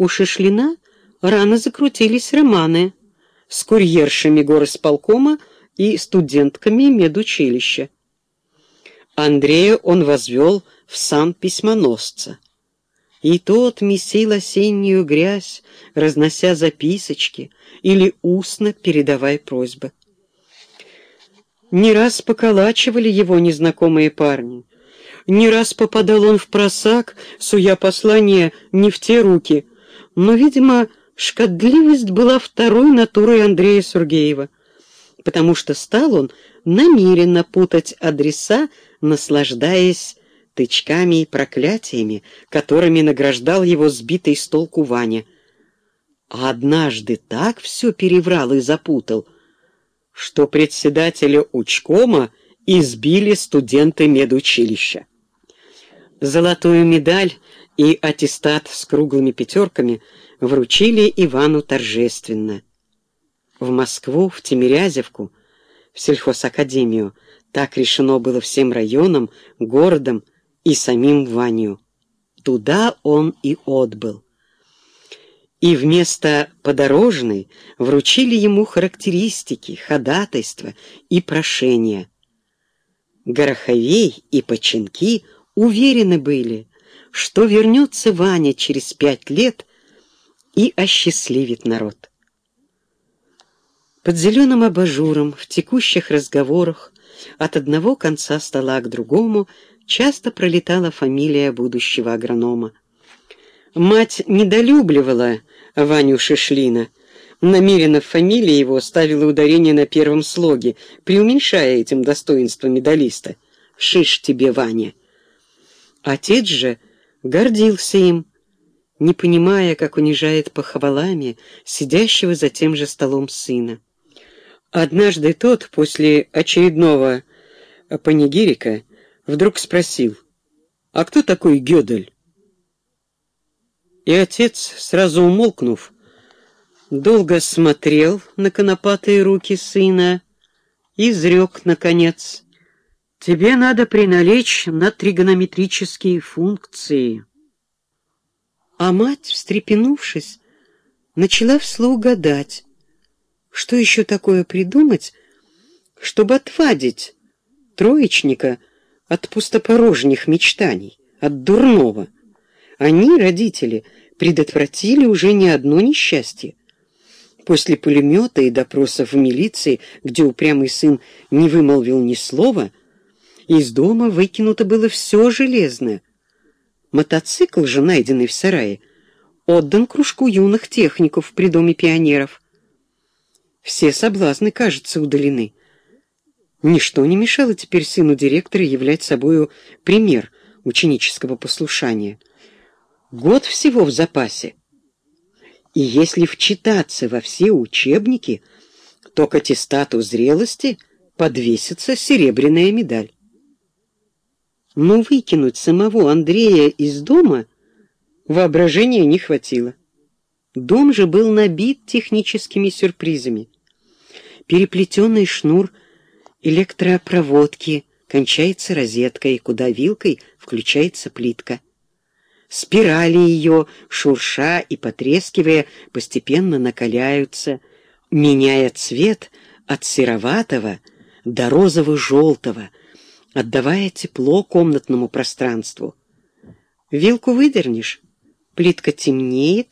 у Шишлина рано закрутились романы с курьершами горосполкома и студентками медучилища. Андрея он возвел в сан письмоносца. И тот месил осеннюю грязь, разнося записочки или устно передавая просьбы. Не раз поколачивали его незнакомые парни. Не раз попадал он в просак, суя послание не в те руки. Но, видимо, шкодливость была второй натурой Андрея Сергеева, потому что стал он намеренно путать адреса, наслаждаясь тычками и проклятиями, которыми награждал его сбитый с толку Ваня. А однажды так все переврал и запутал, что председателя учкома избили студенты медучилища. Золотую медаль и аттестат с круглыми пятерками вручили Ивану торжественно. В Москву, в Тимирязевку, в сельхозакадемию так решено было всем районам, городом и самим Ваню. Туда он и отбыл. И вместо подорожной вручили ему характеристики, ходатайства и прошения. Гороховей и Починки уверены были, что вернется Ваня через пять лет и осчастливит народ. Под зеленым абажуром в текущих разговорах от одного конца стола к другому часто пролетала фамилия будущего агронома. Мать недолюбливала Ваню Шишлина, намеренно в фамилии его ставила ударение на первом слоге, преуменьшая этим достоинство медалиста. «Шиш тебе, Ваня!» Отец же гордился им, не понимая, как унижает похвалами сидящего за тем же столом сына. Однажды тот, после очередного панигирика, вдруг спросил, «А кто такой Гёдель?» И отец, сразу умолкнув, долго смотрел на конопатые руки сына и изрек, наконец, «Тебе надо приналечь на тригонометрические функции». А мать, встрепенувшись, начала вслух гадать, что еще такое придумать, чтобы отвадить троечника от пустопорожних мечтаний, от дурного? Они, родители, предотвратили уже не одно несчастье. После пулемета и допросов в милиции, где упрямый сын не вымолвил ни слова, из дома выкинуто было все железное. Мотоцикл же, найденный в сарае, отдан кружку юных техников при Доме пионеров. Все соблазны, кажется, удалены. Ничто не мешало теперь сыну директора являть собою пример ученического послушания. Год всего в запасе. И если вчитаться во все учебники, то к аттестату зрелости подвесится серебряная медаль. Но выкинуть самого Андрея из дома воображения не хватило. Дом же был набит техническими сюрпризами. Переплетенный шнур электропроводки кончается розеткой, куда вилкой включается плитка. Спирали ее, шурша и потрескивая, постепенно накаляются, меняя цвет от сероватого до розово-желтого, отдавая тепло комнатному пространству. Вилку выдернешь, плитка темнеет,